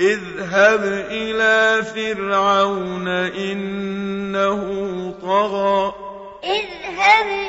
اذهب إلى فرعون إنه طغى. اذهب